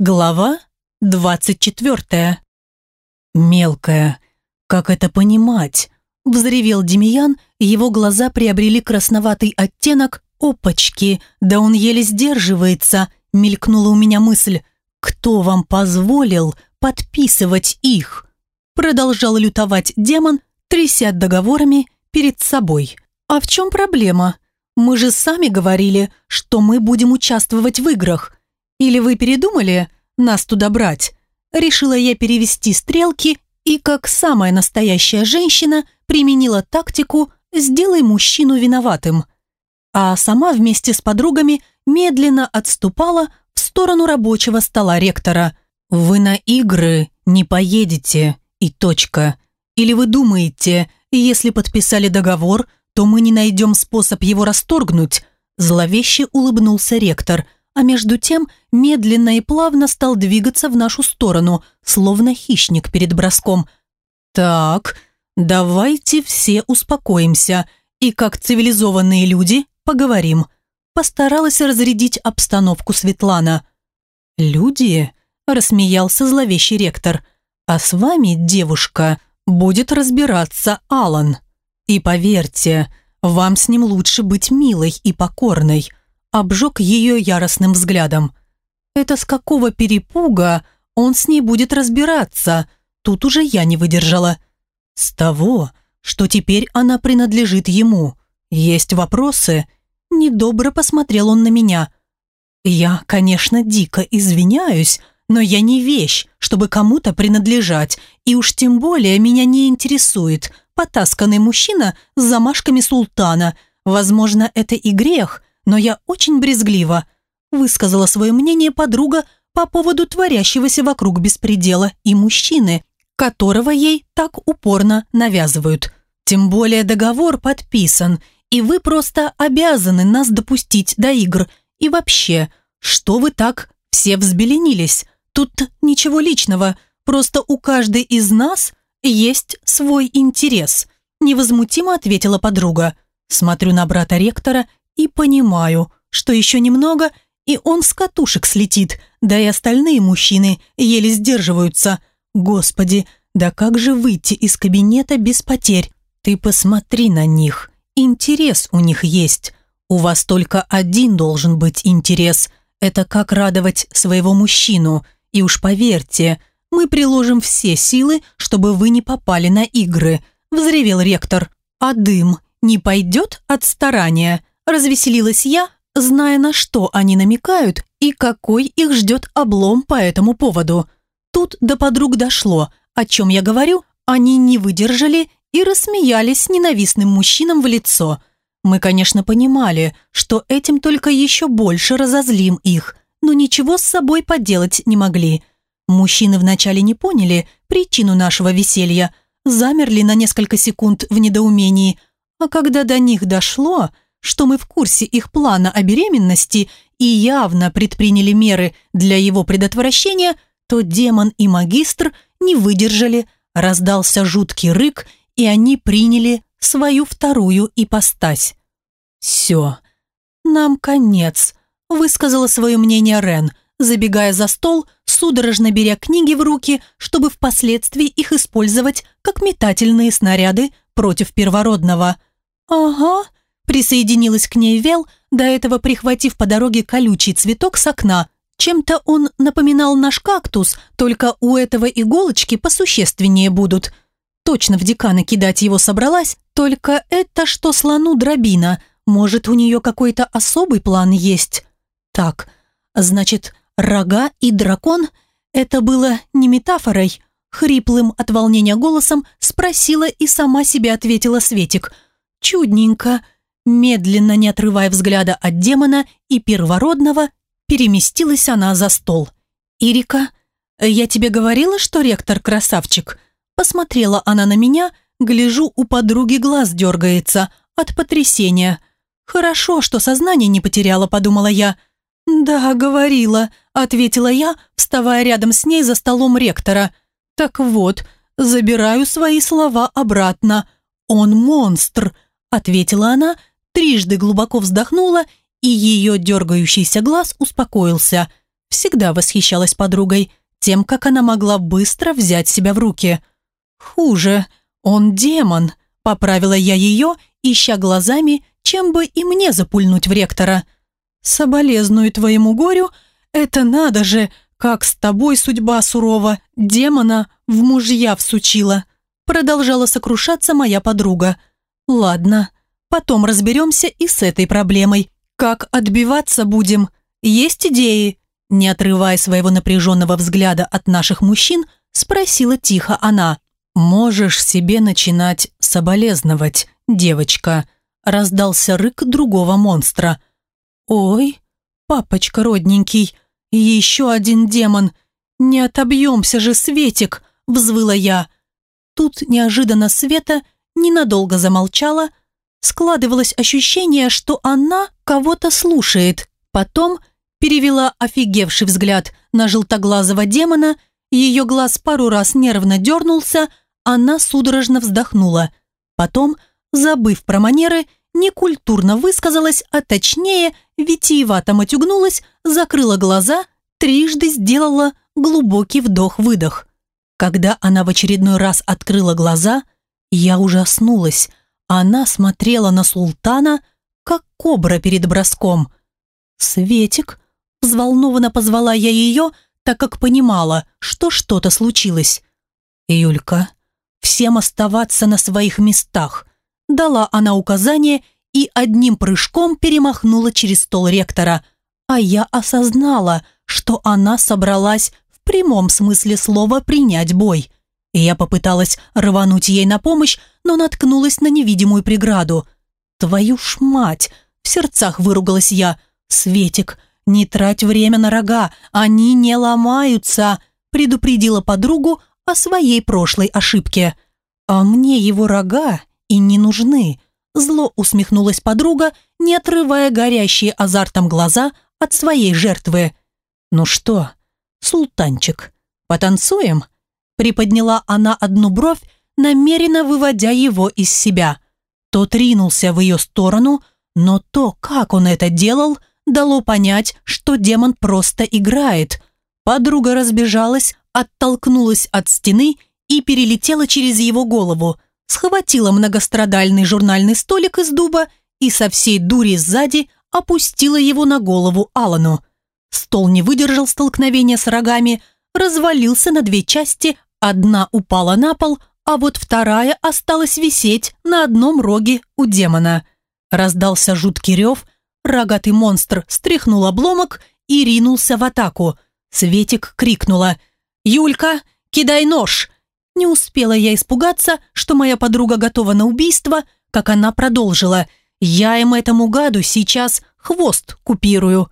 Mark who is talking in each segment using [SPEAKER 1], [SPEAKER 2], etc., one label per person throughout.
[SPEAKER 1] Глава двадцать четвертая. «Мелкая, как это понимать?» – взревел Демьян, его глаза приобрели красноватый оттенок. «Опачки, да он еле сдерживается!» – мелькнула у меня мысль. «Кто вам позволил подписывать их?» Продолжал лютовать демон, тряся договорами перед собой. «А в чем проблема? Мы же сами говорили, что мы будем участвовать в играх. Или вы передумали нас туда брать? Решила я перевести стрелки и, как самая настоящая женщина, применила тактику «сделай мужчину виноватым». А сама вместе с подругами медленно отступала в сторону рабочего стола ректора. «Вы на игры не поедете, и точка. Или вы думаете, если подписали договор, то мы не найдем способ его расторгнуть?» Зловеще улыбнулся ректор – а между тем медленно и плавно стал двигаться в нашу сторону, словно хищник перед броском. «Так, давайте все успокоимся и, как цивилизованные люди, поговорим», постаралась разрядить обстановку Светлана. «Люди?» – рассмеялся зловещий ректор. «А с вами, девушка, будет разбираться Алан. И поверьте, вам с ним лучше быть милой и покорной обжег ее яростным взглядом. Это с какого перепуга он с ней будет разбираться? Тут уже я не выдержала. С того, что теперь она принадлежит ему. Есть вопросы? Недобро посмотрел он на меня. Я, конечно, дико извиняюсь, но я не вещь, чтобы кому-то принадлежать, и уж тем более меня не интересует потасканный мужчина с замашками султана. Возможно, это и грех, но я очень брезгливо высказала свое мнение подруга по поводу творящегося вокруг беспредела и мужчины, которого ей так упорно навязывают. Тем более договор подписан, и вы просто обязаны нас допустить до игр. И вообще, что вы так все взбеленились? Тут ничего личного, просто у каждой из нас есть свой интерес», невозмутимо ответила подруга. Смотрю на брата ректора и понимаю, что еще немного, и он с катушек слетит, да и остальные мужчины еле сдерживаются. Господи, да как же выйти из кабинета без потерь? Ты посмотри на них, интерес у них есть. У вас только один должен быть интерес. Это как радовать своего мужчину. И уж поверьте, мы приложим все силы, чтобы вы не попали на игры», – взревел ректор. «А дым не пойдет от старания?» Развеселилась я, зная, на что они намекают и какой их ждет облом по этому поводу. Тут до подруг дошло, о чем я говорю, они не выдержали и рассмеялись ненавистным мужчинам в лицо. Мы, конечно, понимали, что этим только еще больше разозлим их, но ничего с собой поделать не могли. Мужчины вначале не поняли причину нашего веселья, замерли на несколько секунд в недоумении, а когда до них дошло – что мы в курсе их плана о беременности и явно предприняли меры для его предотвращения, то демон и магистр не выдержали, раздался жуткий рык, и они приняли свою вторую ипостась. «Все, нам конец», – высказала свое мнение Рен, забегая за стол, судорожно беря книги в руки, чтобы впоследствии их использовать как метательные снаряды против первородного. «Ага», Присоединилась к ней Вел, до этого прихватив по дороге колючий цветок с окна. Чем-то он напоминал наш кактус, только у этого иголочки посущественнее будут. Точно в декана кидать его собралась, только это что слону дробина. Может, у нее какой-то особый план есть? Так, значит, рога и дракон – это было не метафорой. Хриплым от волнения голосом спросила и сама себе ответила Светик. «Чудненько». Медленно, не отрывая взгляда от демона и первородного, переместилась она за стол. «Ирика, я тебе говорила, что ректор красавчик?» Посмотрела она на меня, гляжу, у подруги глаз дергается от потрясения. «Хорошо, что сознание не потеряла», — подумала я. «Да, говорила», — ответила я, вставая рядом с ней за столом ректора. «Так вот, забираю свои слова обратно. Он монстр», — ответила она, трижды глубоко вздохнула, и ее дергающийся глаз успокоился. всегда восхищалась подругой, тем, как она могла быстро взять себя в руки. «Хуже, он демон», – поправила я ее, ища глазами, чем бы и мне запульнуть в ректора. «Соболезную твоему горю, это надо же, как с тобой судьба сурова, демона в мужья всучила», – продолжала сокрушаться моя подруга. «Ладно, потом разберемся и с этой проблемой. Как отбиваться будем? Есть идеи?» Не отрывая своего напряженного взгляда от наших мужчин, спросила тихо она. «Можешь себе начинать соболезновать, девочка», раздался рык другого монстра. «Ой, папочка родненький, еще один демон! Не отобьемся же, Светик!» взвыла я. Тут неожиданно Света ненадолго замолчала, складывалось ощущение, что она кого-то слушает. Потом перевела офигевший взгляд на желтоглазого демона, ее глаз пару раз нервно дернулся, она судорожно вздохнула. Потом, забыв про манеры, некультурно высказалась, а точнее, витиевато матюгнулась, закрыла глаза, трижды сделала глубокий вдох-выдох. Когда она в очередной раз открыла глаза, я ужаснулась. Она смотрела на султана, как кобра перед броском. «Светик?» Взволнованно позвала я ее, так как понимала, что что-то случилось. «Юлька, всем оставаться на своих местах», дала она указание и одним прыжком перемахнула через стол ректора, а я осознала, что она собралась в прямом смысле слова принять бой. Я попыталась рвануть ей на помощь, но наткнулась на невидимую преграду. «Твою ж мать!» – в сердцах выругалась я. «Светик, «Не трать время на рога, они не ломаются», предупредила подругу о своей прошлой ошибке. «А мне его рога и не нужны», зло усмехнулась подруга, не отрывая горящие азартом глаза от своей жертвы. «Ну что, султанчик, потанцуем?» Приподняла она одну бровь, намеренно выводя его из себя. Тот ринулся в ее сторону, но то, как он это делал, дало понять, что демон просто играет. Подруга разбежалась, оттолкнулась от стены и перелетела через его голову, схватила многострадальный журнальный столик из дуба и со всей дури сзади опустила его на голову Алану. Стол не выдержал столкновения с рогами, развалился на две части, одна упала на пол, а вот вторая осталась висеть на одном роге у демона. Раздался жуткий рев – Рогатый монстр стряхнул обломок и ринулся в атаку. Светик крикнула «Юлька, кидай нож!» Не успела я испугаться, что моя подруга готова на убийство, как она продолжила «Я им этому гаду сейчас хвост купирую».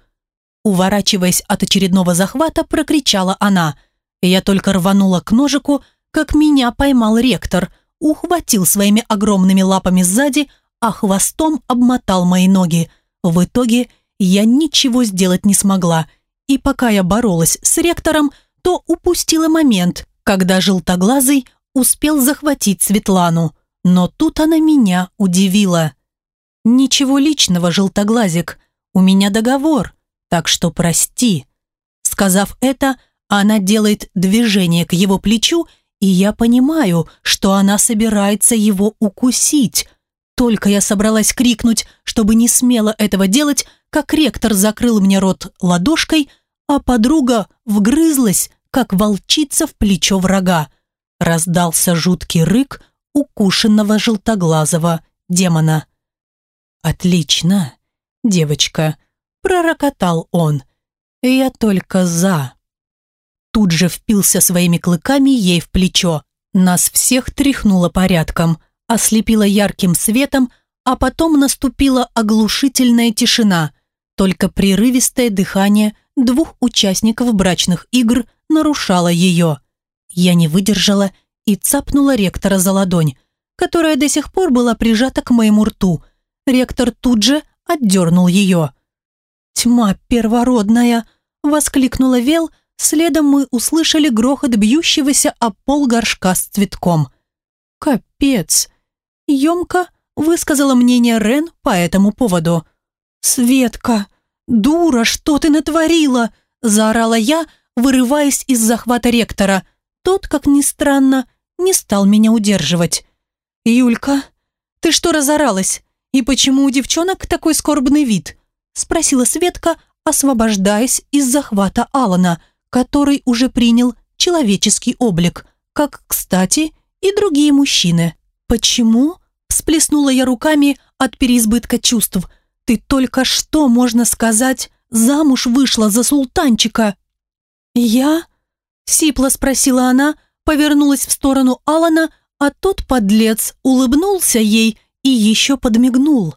[SPEAKER 1] Уворачиваясь от очередного захвата, прокричала она. Я только рванула к ножику, как меня поймал ректор, ухватил своими огромными лапами сзади, а хвостом обмотал мои ноги – в итоге я ничего сделать не смогла, и пока я боролась с ректором, то упустила момент, когда желтоглазый успел захватить Светлану. Но тут она меня удивила. «Ничего личного, желтоглазик, у меня договор, так что прости». Сказав это, она делает движение к его плечу, и я понимаю, что она собирается его укусить. Только я собралась крикнуть, чтобы не смело этого делать, как ректор закрыл мне рот ладошкой, а подруга вгрызлась, как волчица в плечо врага. Раздался жуткий рык укушенного желтоглазого демона. «Отлично, девочка», — пророкотал он. «Я только за». Тут же впился своими клыками ей в плечо. Нас всех тряхнуло порядком ослепила ярким светом, а потом наступила оглушительная тишина. Только прерывистое дыхание двух участников брачных игр нарушало ее. Я не выдержала и цапнула ректора за ладонь, которая до сих пор была прижата к моему рту. Ректор тут же отдернул ее. «Тьма первородная!» — воскликнула Вел, следом мы услышали грохот бьющегося о пол горшка с цветком. «Капец!» Емко высказала мнение Рен по этому поводу. «Светка, дура, что ты натворила?» заорала я, вырываясь из захвата ректора. Тот, как ни странно, не стал меня удерживать. «Юлька, ты что разоралась? И почему у девчонок такой скорбный вид?» спросила Светка, освобождаясь из захвата Алана, который уже принял человеческий облик, как, кстати, и другие мужчины. «Почему?» – всплеснула я руками от переизбытка чувств. «Ты только что, можно сказать, замуж вышла за султанчика!» «Я?» – сипло спросила она, повернулась в сторону Алана, а тот подлец улыбнулся ей и еще подмигнул.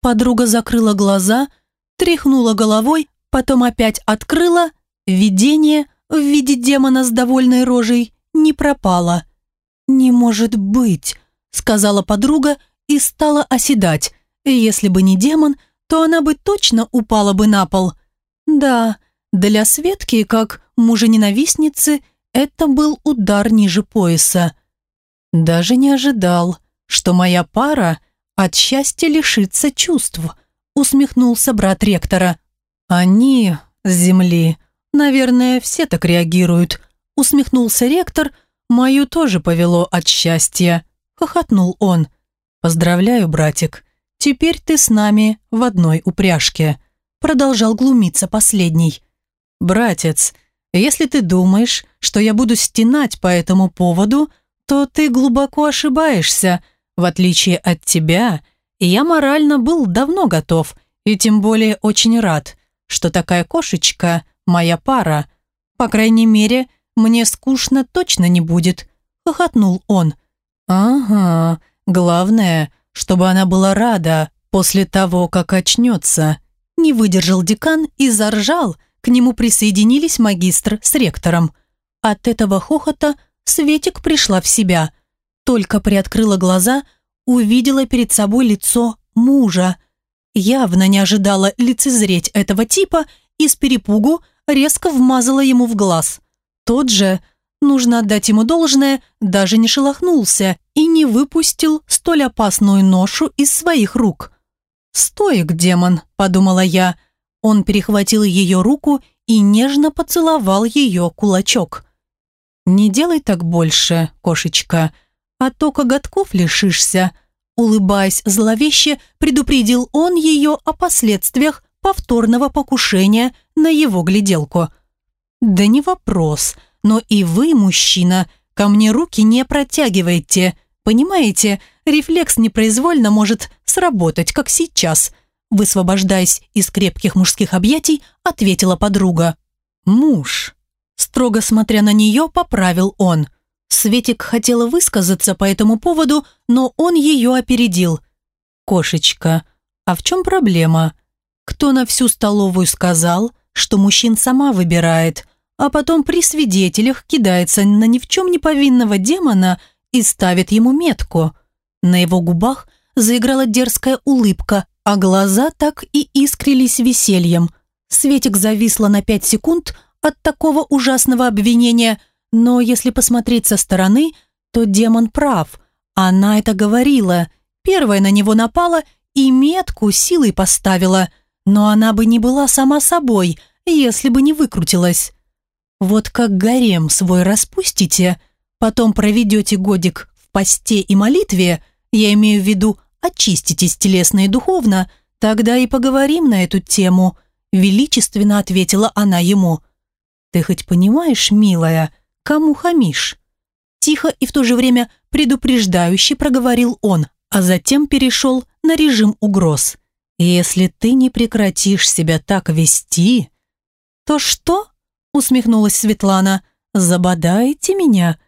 [SPEAKER 1] Подруга закрыла глаза, тряхнула головой, потом опять открыла. Видение в виде демона с довольной рожей не пропало. «Не может быть», — сказала подруга и стала оседать. Если бы не демон, то она бы точно упала бы на пол. Да, для Светки, как мужа-ненавистницы, это был удар ниже пояса. Даже не ожидал, что моя пара от счастья лишится чувств, усмехнулся брат ректора. Они с земли, наверное, все так реагируют, усмехнулся ректор, мою тоже повело от счастья, хохотнул он. Поздравляю, братик, теперь ты с нами в одной упряжке, продолжал глумиться последний. Братец, если ты думаешь, что я буду стенать по этому поводу, то ты глубоко ошибаешься. В отличие от тебя, я морально был давно готов, и тем более очень рад, что такая кошечка – моя пара. По крайней мере, мне скучно точно не будет», – хохотнул он. «Ага, главное, чтобы она была рада после того, как очнется». Не выдержал декан и заржал – к нему присоединились магистр с ректором. От этого хохота Светик пришла в себя. Только приоткрыла глаза, увидела перед собой лицо мужа. Явно не ожидала лицезреть этого типа и с перепугу резко вмазала ему в глаз. Тот же, нужно отдать ему должное, даже не шелохнулся и не выпустил столь опасную ношу из своих рук. «Стоик, демон», – подумала я, – он перехватил ее руку и нежно поцеловал ее кулачок. «Не делай так больше, кошечка, а то коготков лишишься», улыбаясь зловеще, предупредил он ее о последствиях повторного покушения на его гляделку. «Да не вопрос, но и вы, мужчина, ко мне руки не протягивайте. Понимаете, рефлекс непроизвольно может сработать, как сейчас. Высвобождаясь из крепких мужских объятий, ответила подруга. «Муж». Строго смотря на нее, поправил он. Светик хотела высказаться по этому поводу, но он ее опередил. «Кошечка, а в чем проблема? Кто на всю столовую сказал, что мужчин сама выбирает, а потом при свидетелях кидается на ни в чем не повинного демона и ставит ему метку?» На его губах заиграла дерзкая улыбка, а глаза так и искрились весельем. Светик зависла на пять секунд от такого ужасного обвинения, но если посмотреть со стороны, то демон прав. Она это говорила. Первая на него напала и метку силой поставила, но она бы не была сама собой, если бы не выкрутилась. Вот как гарем свой распустите, потом проведете годик в посте и молитве, я имею в виду очиститесь телесно и духовно, тогда и поговорим на эту тему», величественно ответила она ему. «Ты хоть понимаешь, милая, кому хамишь?» Тихо и в то же время предупреждающе проговорил он, а затем перешел на режим угроз. «Если ты не прекратишь себя так вести...» «То что?» — усмехнулась Светлана. «Забодаете меня?»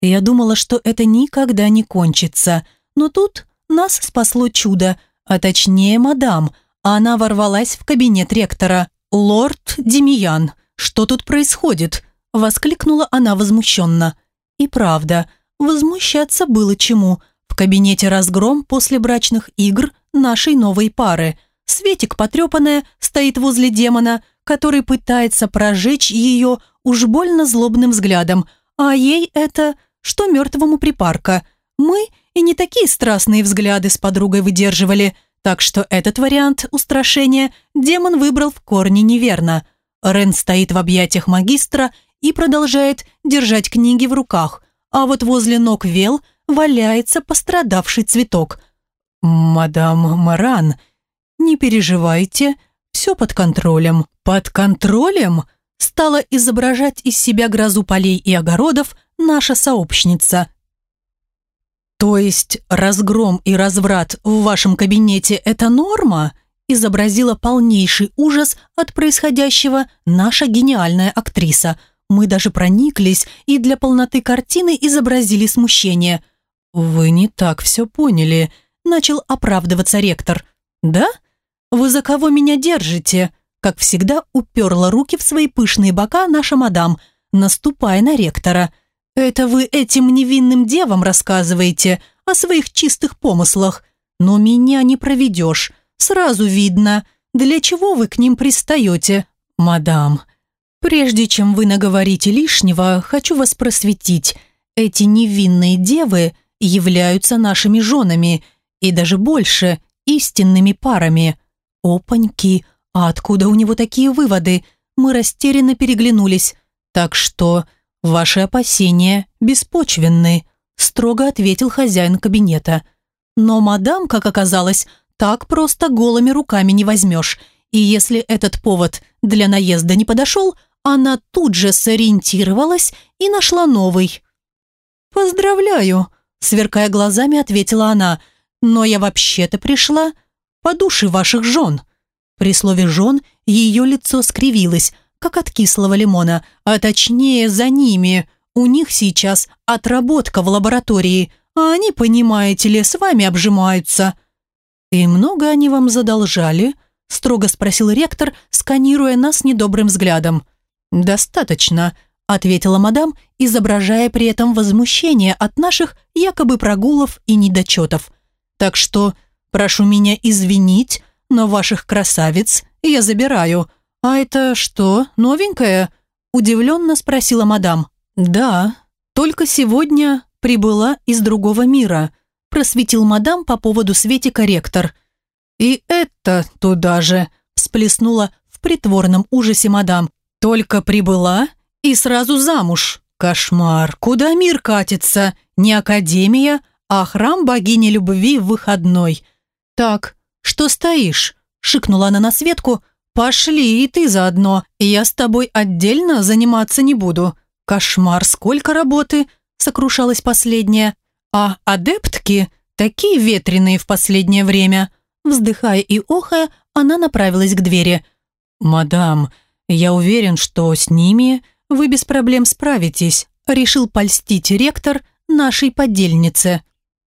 [SPEAKER 1] Я думала, что это никогда не кончится, но тут нас спасло чудо, а точнее мадам. Она ворвалась в кабинет ректора. «Лорд Демиян, что тут происходит?» Воскликнула она возмущенно. И правда, возмущаться было чему. В кабинете разгром после брачных игр нашей новой пары. Светик, потрепанная, стоит возле демона, который пытается прожечь ее уж больно злобным взглядом. А ей это, что мертвому припарка. Мы и не такие страстные взгляды с подругой выдерживали, так что этот вариант устрашения демон выбрал в корне неверно. Рен стоит в объятиях магистра и продолжает держать книги в руках, а вот возле ног Вел валяется пострадавший цветок. «Мадам Маран, не переживайте, все под контролем». «Под контролем?» стала изображать из себя грозу полей и огородов наша сообщница. «То есть разгром и разврат в вашем кабинете – это норма?» изобразила полнейший ужас от происходящего наша гениальная актриса. Мы даже прониклись и для полноты картины изобразили смущение. «Вы не так все поняли», – начал оправдываться ректор. «Да? Вы за кого меня держите?» Как всегда, уперла руки в свои пышные бока наша мадам, наступая на ректора. «Это вы этим невинным девам рассказываете о своих чистых помыслах, но меня не проведешь». Сразу видно, для чего вы к ним пристаете. Мадам, прежде чем вы наговорите лишнего, хочу вас просветить. Эти невинные девы являются нашими женами и даже больше истинными парами. Опаньки, а откуда у него такие выводы? Мы растерянно переглянулись. Так что ваши опасения беспочвенны, строго ответил хозяин кабинета. Но мадам, как оказалось, так просто голыми руками не возьмешь. И если этот повод для наезда не подошел, она тут же сориентировалась и нашла новый. «Поздравляю», – сверкая глазами, ответила она, «но я вообще-то пришла по душе ваших жен». При слове «жен» ее лицо скривилось, как от кислого лимона, а точнее за ними. У них сейчас отработка в лаборатории, а они, понимаете ли, с вами обжимаются. «И много они вам задолжали?» – строго спросил ректор, сканируя нас недобрым взглядом. «Достаточно», – ответила мадам, изображая при этом возмущение от наших якобы прогулов и недочетов. «Так что прошу меня извинить, но ваших красавиц я забираю. А это что, новенькое?» – удивленно спросила мадам. «Да, только сегодня прибыла из другого мира», – просветил мадам по поводу Светика ректор. «И это туда же!» – всплеснула в притворном ужасе мадам. «Только прибыла и сразу замуж. Кошмар! Куда мир катится? Не академия, а храм богини любви выходной. Так, что стоишь?» – шикнула она на Светку. «Пошли и ты заодно. Я с тобой отдельно заниматься не буду. Кошмар, сколько работы!» – сокрушалась последняя. А адептки такие ветреные в последнее время. Вздыхая и охая, она направилась к двери. «Мадам, я уверен, что с ними вы без проблем справитесь», решил польстить ректор нашей подельнице.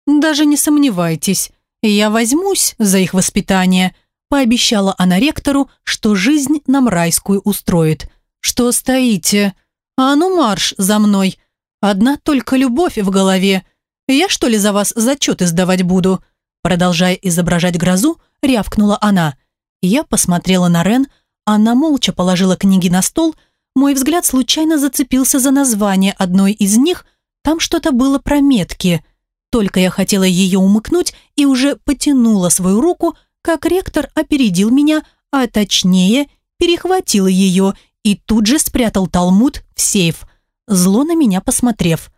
[SPEAKER 1] «Даже не сомневайтесь, я возьмусь за их воспитание», пообещала она ректору, что жизнь нам райскую устроит. «Что стоите? А ну марш за мной! Одна только любовь в голове, «Я что ли за вас зачеты сдавать буду?» Продолжая изображать грозу, рявкнула она. Я посмотрела на Рен, она молча положила книги на стол, мой взгляд случайно зацепился за название одной из них, там что-то было про метки. Только я хотела ее умыкнуть и уже потянула свою руку, как ректор опередил меня, а точнее перехватил ее и тут же спрятал талмуд в сейф, зло на меня посмотрев.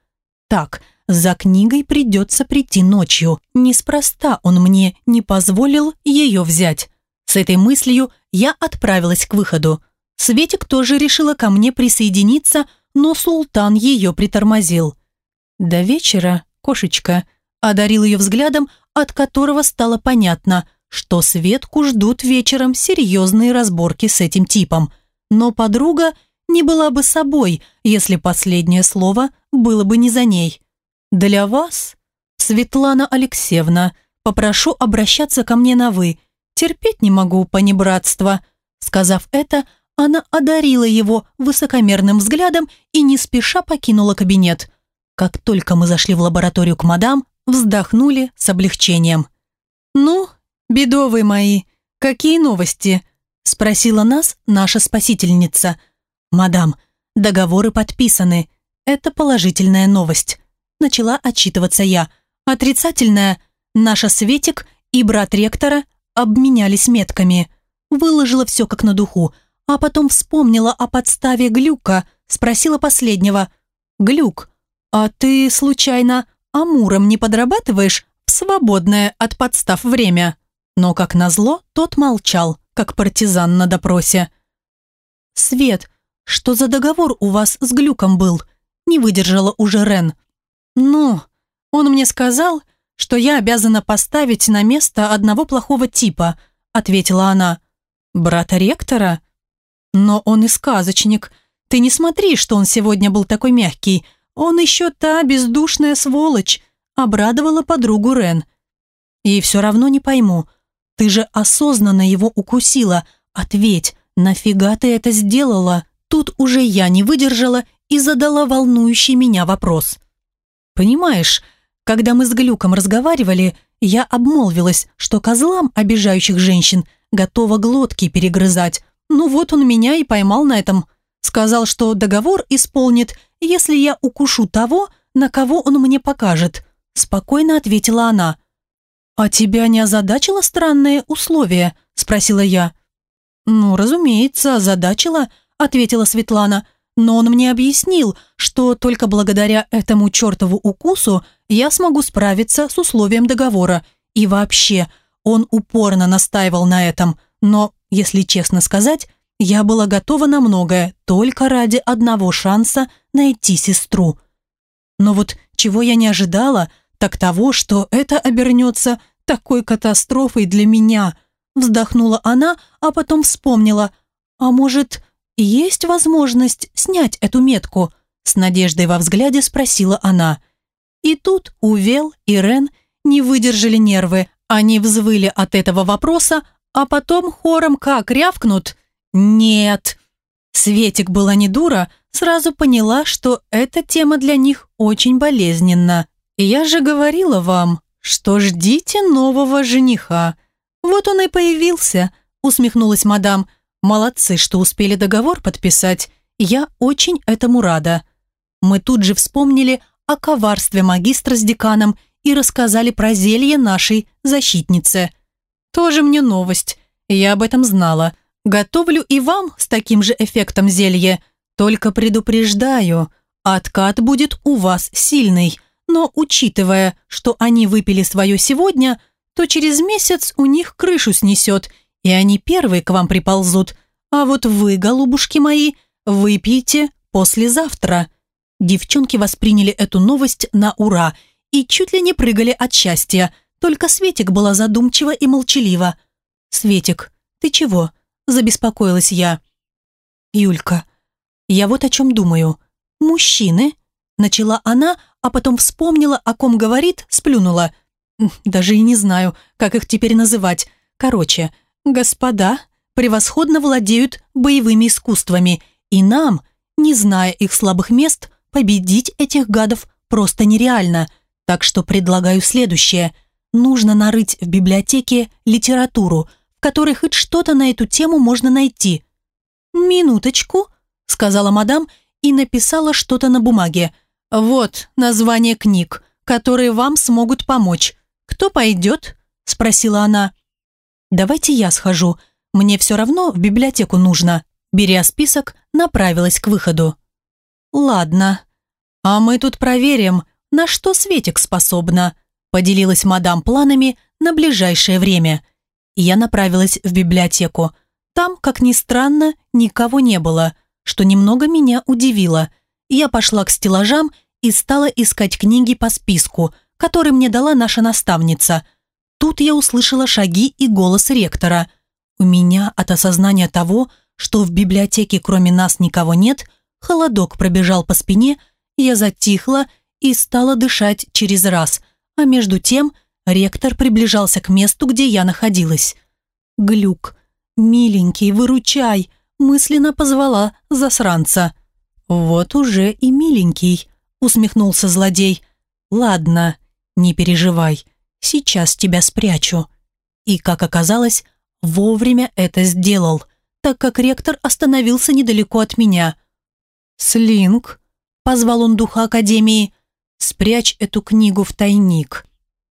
[SPEAKER 1] «Так, за книгой придется прийти ночью. Неспроста он мне не позволил ее взять. С этой мыслью я отправилась к выходу. Светик тоже решила ко мне присоединиться, но султан ее притормозил. До вечера, кошечка, одарил ее взглядом, от которого стало понятно, что Светку ждут вечером серьезные разборки с этим типом. Но подруга не была бы собой, если последнее слово было бы не за ней. «Для вас, Светлана Алексеевна, попрошу обращаться ко мне на «вы». Терпеть не могу понебратства». Сказав это, она одарила его высокомерным взглядом и не спеша покинула кабинет. Как только мы зашли в лабораторию к мадам, вздохнули с облегчением. «Ну, бедовые мои, какие новости?» спросила нас наша спасительница. «Мадам, договоры подписаны. Это положительная новость начала отчитываться я. Отрицательная. Наша Светик и брат ректора обменялись метками. Выложила все как на духу. а потом вспомнила о подставе Глюка, спросила последнего. «Глюк, а ты, случайно, Амуром не подрабатываешь в свободное от подстав время?» Но, как назло, тот молчал, как партизан на допросе. «Свет, что за договор у вас с Глюком был?» Не выдержала уже Рен. «Ну, он мне сказал, что я обязана поставить на место одного плохого типа», ответила она. «Брата ректора?» «Но он и сказочник. Ты не смотри, что он сегодня был такой мягкий. Он еще та бездушная сволочь», обрадовала подругу Рен. «И все равно не пойму. Ты же осознанно его укусила. Ответь, нафига ты это сделала?» Тут уже я не выдержала и задала волнующий меня вопрос. «Понимаешь, когда мы с Глюком разговаривали, я обмолвилась, что козлам, обижающих женщин, готова глотки перегрызать. Ну вот он меня и поймал на этом. Сказал, что договор исполнит, если я укушу того, на кого он мне покажет. Спокойно ответила она. «А тебя не озадачило странное условие?» – спросила я. «Ну, разумеется, озадачило», – ответила Светлана. «Но он мне объяснил, что только благодаря этому чертову укусу я смогу справиться с условием договора. И вообще, он упорно настаивал на этом. Но, если честно сказать, я была готова на многое только ради одного шанса найти сестру. Но вот чего я не ожидала, так того, что это обернется такой катастрофой для меня. Вздохнула она, а потом вспомнила. А может, есть возможность снять эту метку? С надеждой во взгляде спросила она. И тут Увел и Рен не выдержали нервы. Они взвыли от этого вопроса, а потом хором как рявкнут «Нет». Светик была не дура, сразу поняла, что эта тема для них очень болезненна. «Я же говорила вам, что ждите нового жениха». «Вот он и появился», — усмехнулась мадам. «Молодцы, что успели договор подписать. Я очень этому рада». Мы тут же вспомнили о коварстве магистра с деканом и рассказали про зелье нашей защитнице. Тоже мне новость. Я об этом знала. Готовлю и вам с таким же эффектом зелье. Только предупреждаю, откат будет у вас сильный. Но учитывая, что они выпили свое сегодня, то через месяц у них крышу снесет, и они первые к вам приползут. А вот вы, голубушки мои, выпьете послезавтра. Девчонки восприняли эту новость на ура и чуть ли не прыгали от счастья. Только Светик была задумчива и молчалива. «Светик, ты чего?» – забеспокоилась я. «Юлька, я вот о чем думаю. Мужчины?» – начала она, а потом вспомнила, о ком говорит, сплюнула. «Даже и не знаю, как их теперь называть. Короче, господа превосходно владеют боевыми искусствами, и нам, не зная их слабых мест, Победить этих гадов просто нереально, так что предлагаю следующее. Нужно нарыть в библиотеке литературу, в которой хоть что-то на эту тему можно найти. «Минуточку», — сказала мадам и написала что-то на бумаге. «Вот название книг, которые вам смогут помочь. Кто пойдет?» — спросила она. «Давайте я схожу. Мне все равно в библиотеку нужно». Беря список, направилась к выходу. «Ладно. А мы тут проверим, на что Светик способна», поделилась мадам планами на ближайшее время. Я направилась в библиотеку. Там, как ни странно, никого не было, что немного меня удивило. Я пошла к стеллажам и стала искать книги по списку, который мне дала наша наставница. Тут я услышала шаги и голос ректора. У меня от осознания того, что в библиотеке кроме нас никого нет – Холодок пробежал по спине, я затихла и стала дышать через раз, а между тем ректор приближался к месту, где я находилась. «Глюк, миленький, выручай!» Мысленно позвала засранца. «Вот уже и миленький», усмехнулся злодей. «Ладно, не переживай, сейчас тебя спрячу». И, как оказалось, вовремя это сделал, так как ректор остановился недалеко от меня. «Слинг», — позвал он духа Академии, — «спрячь эту книгу в тайник,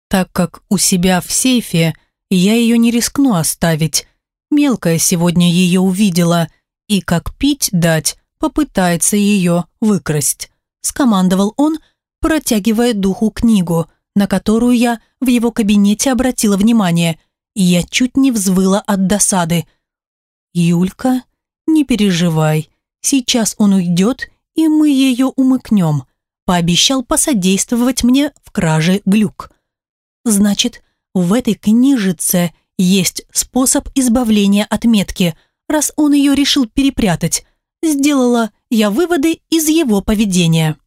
[SPEAKER 1] так как у себя в сейфе я ее не рискну оставить. Мелкая сегодня ее увидела, и как пить дать, попытается ее выкрасть. Скомандовал он, протягивая духу книгу, на которую я в его кабинете обратила внимание, и я чуть не взвыла от досады. «Юлька, не переживай, сейчас он уйдет, и мы ее умыкнем», пообещал посодействовать мне в краже глюк. «Значит, в этой книжице есть способ избавления от метки, раз он ее решил перепрятать. Сделала я выводы из его поведения».